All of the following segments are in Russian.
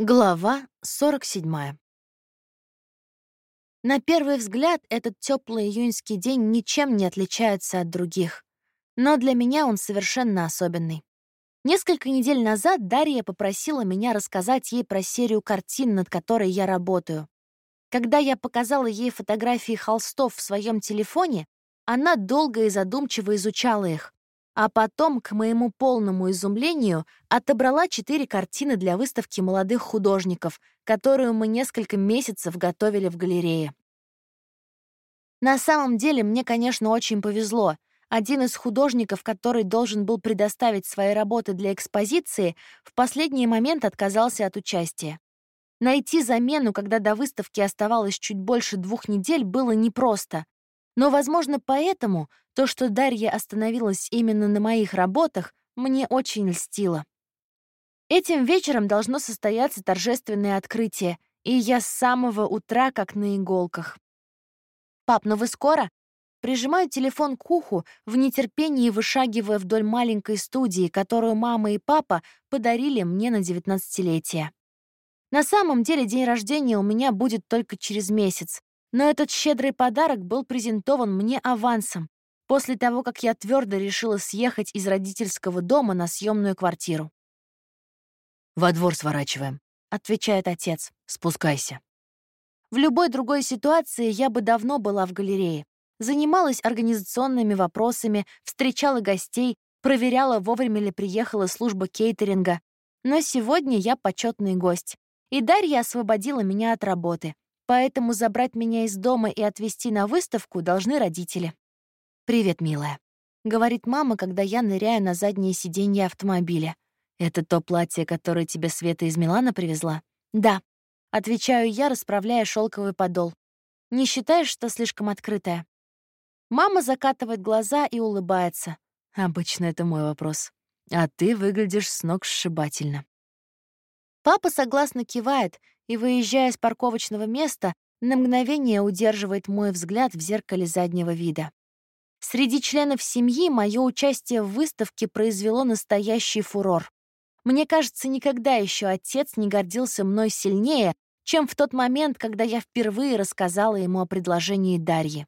Глава 47. На первый взгляд этот теплый июньский день ничем не отличается от других. Но для меня он совершенно особенный. Несколько недель назад Дарья попросила меня рассказать ей про серию картин, над которой я работаю. Когда я показала ей фотографии холстов в своем телефоне, она долго и задумчиво изучала их, а потом, к моему полному изумлению, отобрала четыре картины для выставки молодых художников, которую мы несколько месяцев готовили в галерее. На самом деле, мне, конечно, очень повезло. Один из художников, который должен был предоставить свои работы для экспозиции, в последний момент отказался от участия. Найти замену, когда до выставки оставалось чуть больше двух недель, было непросто. Но, возможно, поэтому то, что Дарья остановилась именно на моих работах, мне очень льстило. Этим вечером должно состояться торжественное открытие, и я с самого утра как на иголках. «Пап, ну вы скоро?» Прижимаю телефон к уху, в нетерпении вышагивая вдоль маленькой студии, которую мама и папа подарили мне на девятнадцатилетие. На самом деле день рождения у меня будет только через месяц, но этот щедрый подарок был презентован мне авансом, после того, как я твердо решила съехать из родительского дома на съемную квартиру. «Во двор сворачиваем», — отвечает отец. «Спускайся». В любой другой ситуации я бы давно была в галерее. Занималась организационными вопросами, встречала гостей, проверяла, вовремя ли приехала служба кейтеринга. Но сегодня я почетный гость. И Дарья освободила меня от работы. Поэтому забрать меня из дома и отвезти на выставку должны родители. «Привет, милая», — говорит мама, когда я ныряю на заднее сиденье автомобиля. «Это то платье, которое тебе Света из Милана привезла?» «Да», — отвечаю я, расправляя шелковый подол. «Не считаешь, что слишком открытая?» Мама закатывает глаза и улыбается. «Обычно это мой вопрос. А ты выглядишь с ног сшибательно». Папа согласно кивает, и, выезжая с парковочного места, на мгновение удерживает мой взгляд в зеркале заднего вида. Среди членов семьи мое участие в выставке произвело настоящий фурор. Мне кажется, никогда еще отец не гордился мной сильнее, чем в тот момент, когда я впервые рассказала ему о предложении Дарьи.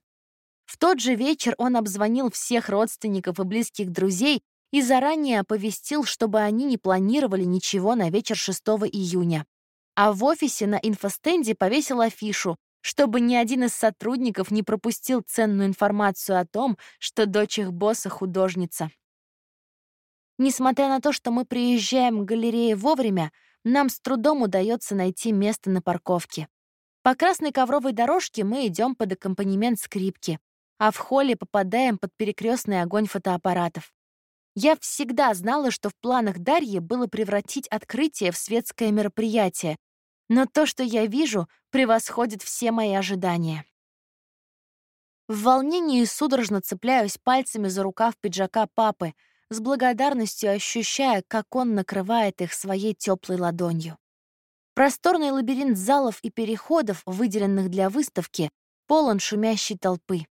В тот же вечер он обзвонил всех родственников и близких друзей и заранее оповестил, чтобы они не планировали ничего на вечер 6 июня а в офисе на инфостенде повесил афишу, чтобы ни один из сотрудников не пропустил ценную информацию о том, что дочь их босса — художница. Несмотря на то, что мы приезжаем к галерее вовремя, нам с трудом удается найти место на парковке. По красной ковровой дорожке мы идем под аккомпанемент скрипки, а в холле попадаем под перекрестный огонь фотоаппаратов. Я всегда знала, что в планах Дарьи было превратить открытие в светское мероприятие, но то, что я вижу, превосходит все мои ожидания. В волнении судорожно цепляюсь пальцами за рукав пиджака папы, с благодарностью ощущая, как он накрывает их своей теплой ладонью. Просторный лабиринт залов и переходов, выделенных для выставки, полон шумящей толпы.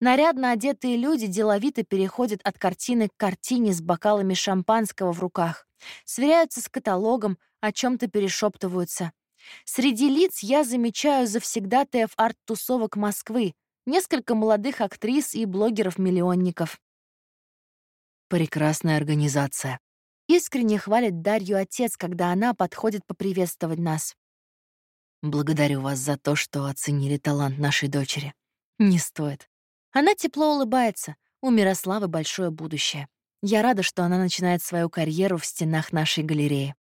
Нарядно одетые люди деловито переходят от картины к картине с бокалами шампанского в руках, сверяются с каталогом, о чем то перешептываются. Среди лиц я замечаю завсегдатаев арт-тусовок Москвы, несколько молодых актрис и блогеров-миллионников. Прекрасная организация. Искренне хвалит Дарью отец, когда она подходит поприветствовать нас. Благодарю вас за то, что оценили талант нашей дочери. Не стоит. Она тепло улыбается. У Мирославы большое будущее. Я рада, что она начинает свою карьеру в стенах нашей галереи.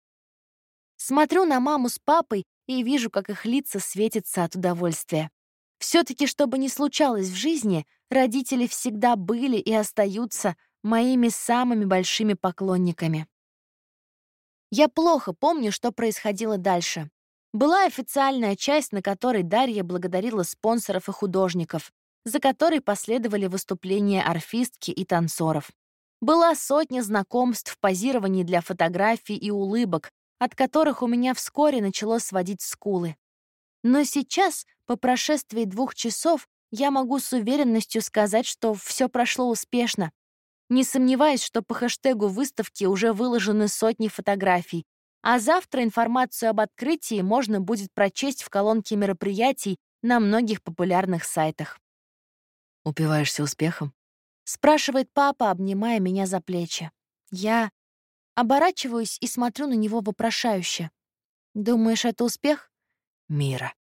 Смотрю на маму с папой и вижу, как их лица светятся от удовольствия. все таки что бы ни случалось в жизни, родители всегда были и остаются моими самыми большими поклонниками. Я плохо помню, что происходило дальше. Была официальная часть, на которой Дарья благодарила спонсоров и художников, за которой последовали выступления арфистки и танцоров. Была сотня знакомств, позирований для фотографий и улыбок, от которых у меня вскоре начало сводить скулы. Но сейчас, по прошествии двух часов, я могу с уверенностью сказать, что все прошло успешно. Не сомневаюсь, что по хэштегу выставки уже выложены сотни фотографий, А завтра информацию об открытии можно будет прочесть в колонке мероприятий на многих популярных сайтах. «Упиваешься успехом?» — спрашивает папа, обнимая меня за плечи. Я оборачиваюсь и смотрю на него вопрошающе. «Думаешь, это успех?» «Мира».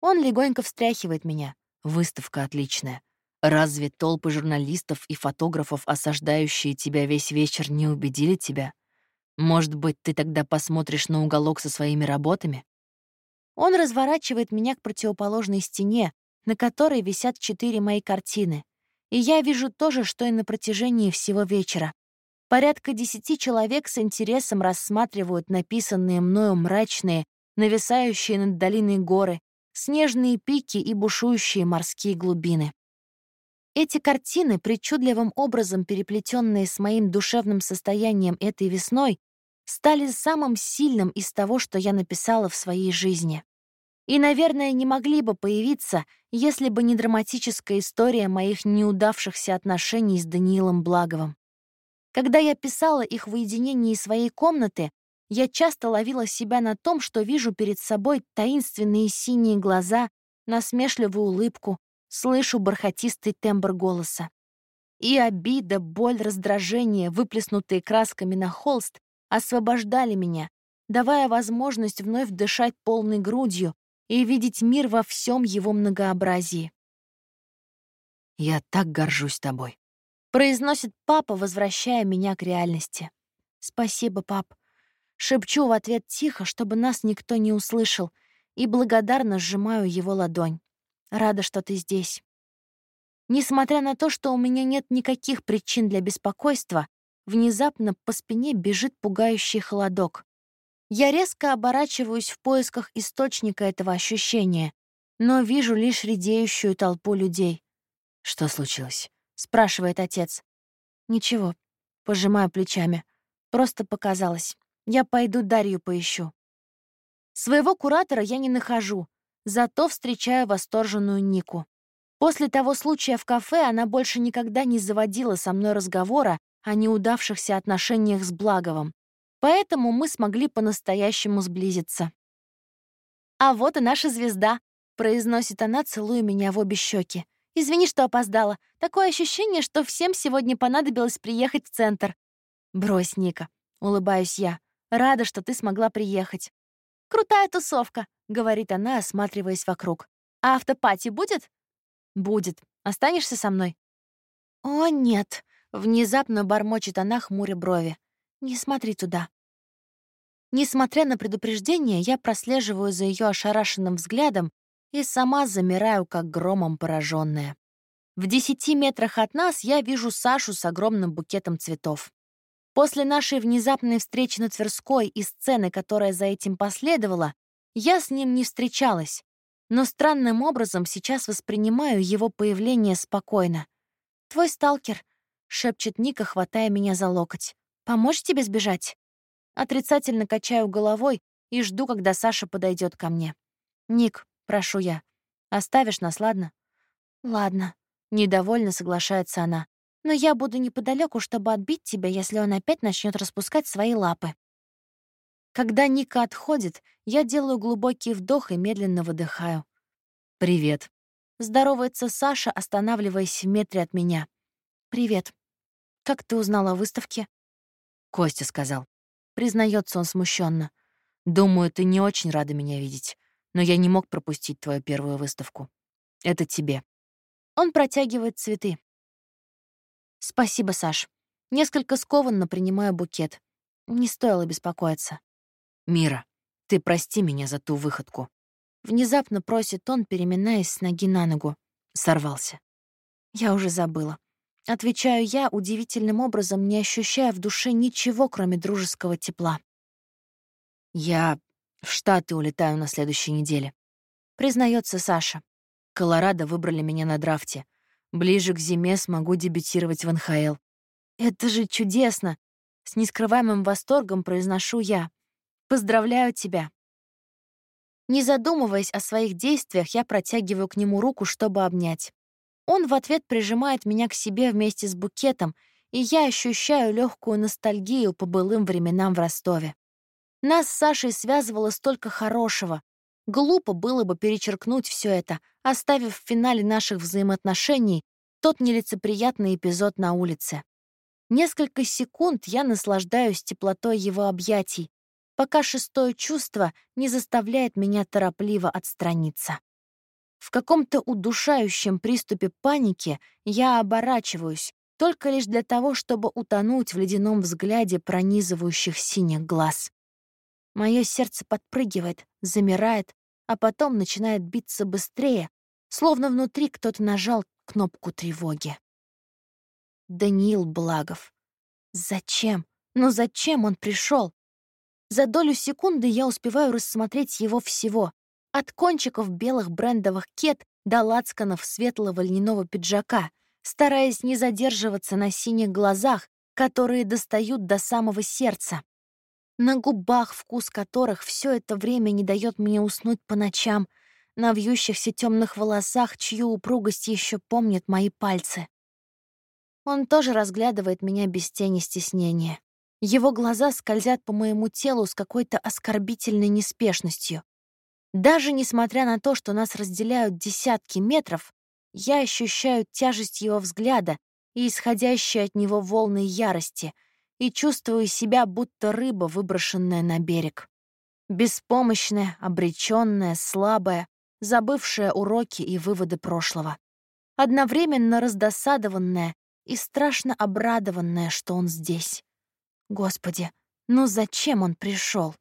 Он легонько встряхивает меня. «Выставка отличная. Разве толпы журналистов и фотографов, осаждающие тебя весь вечер, не убедили тебя? Может быть, ты тогда посмотришь на уголок со своими работами?» Он разворачивает меня к противоположной стене, на которой висят четыре мои картины. И я вижу то же, что и на протяжении всего вечера. Порядка десяти человек с интересом рассматривают написанные мною мрачные, нависающие над долиной горы, снежные пики и бушующие морские глубины. Эти картины, причудливым образом переплетенные с моим душевным состоянием этой весной, стали самым сильным из того, что я написала в своей жизни. И, наверное, не могли бы появиться, если бы не драматическая история моих неудавшихся отношений с Даниилом Благовым. Когда я писала их в уединении своей комнаты, я часто ловила себя на том, что вижу перед собой таинственные синие глаза, насмешливую улыбку, слышу бархатистый тембр голоса. И обида, боль, раздражение, выплеснутые красками на холст, освобождали меня, давая возможность вновь дышать полной грудью и видеть мир во всем его многообразии. «Я так горжусь тобой», — произносит папа, возвращая меня к реальности. «Спасибо, пап». Шепчу в ответ тихо, чтобы нас никто не услышал, и благодарно сжимаю его ладонь. Рада, что ты здесь. Несмотря на то, что у меня нет никаких причин для беспокойства, внезапно по спине бежит пугающий холодок. Я резко оборачиваюсь в поисках источника этого ощущения, но вижу лишь редеющую толпу людей. «Что случилось?» — спрашивает отец. «Ничего», — пожимаю плечами. «Просто показалось. Я пойду Дарью поищу». Своего куратора я не нахожу, зато встречаю восторженную Нику. После того случая в кафе она больше никогда не заводила со мной разговора о неудавшихся отношениях с Благовым. Поэтому мы смогли по-настоящему сблизиться. «А вот и наша звезда», — произносит она, целуя меня в обе щеки. «Извини, что опоздала. Такое ощущение, что всем сегодня понадобилось приехать в центр». «Брось, Ника», — улыбаюсь я. «Рада, что ты смогла приехать». «Крутая тусовка», — говорит она, осматриваясь вокруг. «А автопати будет?» «Будет. Останешься со мной?» «О, нет», — внезапно бормочет она, хмуря брови. «Не смотри туда». Несмотря на предупреждение, я прослеживаю за ее ошарашенным взглядом и сама замираю, как громом пораженная. В десяти метрах от нас я вижу Сашу с огромным букетом цветов. После нашей внезапной встречи на Тверской и сцены, которая за этим последовала, я с ним не встречалась, но странным образом сейчас воспринимаю его появление спокойно. «Твой сталкер», — шепчет Ника, хватая меня за локоть. «Помочь тебе сбежать?» Отрицательно качаю головой и жду, когда Саша подойдет ко мне. «Ник, прошу я, оставишь нас, ладно?» «Ладно», — недовольно соглашается она. «Но я буду неподалеку, чтобы отбить тебя, если он опять начнет распускать свои лапы». Когда Ника отходит, я делаю глубокий вдох и медленно выдыхаю. «Привет», — здоровается Саша, останавливаясь в метре от меня. «Привет. Как ты узнала о выставке?» Костя сказал. Признается он смущенно. Думаю, ты не очень рада меня видеть, но я не мог пропустить твою первую выставку. Это тебе. Он протягивает цветы. Спасибо, Саш. Несколько скованно принимаю букет. Не стоило беспокоиться. Мира, ты прости меня за ту выходку. Внезапно просит он, переминаясь с ноги на ногу. Сорвался. Я уже забыла. Отвечаю я, удивительным образом не ощущая в душе ничего, кроме дружеского тепла. «Я в Штаты улетаю на следующей неделе», — признается Саша. «Колорадо выбрали меня на драфте. Ближе к зиме смогу дебютировать в НХЛ». «Это же чудесно!» — с нескрываемым восторгом произношу я. «Поздравляю тебя!» Не задумываясь о своих действиях, я протягиваю к нему руку, чтобы обнять. Он в ответ прижимает меня к себе вместе с букетом, и я ощущаю легкую ностальгию по былым временам в Ростове. Нас с Сашей связывало столько хорошего. Глупо было бы перечеркнуть все это, оставив в финале наших взаимоотношений тот нелицеприятный эпизод на улице. Несколько секунд я наслаждаюсь теплотой его объятий, пока шестое чувство не заставляет меня торопливо отстраниться. В каком-то удушающем приступе паники я оборачиваюсь, только лишь для того, чтобы утонуть в ледяном взгляде пронизывающих синих глаз. Мое сердце подпрыгивает, замирает, а потом начинает биться быстрее, словно внутри кто-то нажал кнопку тревоги. Даниил Благов. Зачем? Ну зачем он пришел? За долю секунды я успеваю рассмотреть его всего. От кончиков белых брендовых кет до лацканов светлого льняного пиджака, стараясь не задерживаться на синих глазах, которые достают до самого сердца. На губах, вкус которых все это время не дает мне уснуть по ночам, на вьющихся темных волосах, чью упругость еще помнят мои пальцы. Он тоже разглядывает меня без тени стеснения. Его глаза скользят по моему телу с какой-то оскорбительной неспешностью. Даже несмотря на то, что нас разделяют десятки метров, я ощущаю тяжесть его взгляда и исходящие от него волны ярости и чувствую себя, будто рыба, выброшенная на берег. Беспомощная, обреченная, слабая, забывшая уроки и выводы прошлого. Одновременно раздосадованная и страшно обрадованная, что он здесь. Господи, ну зачем он пришел?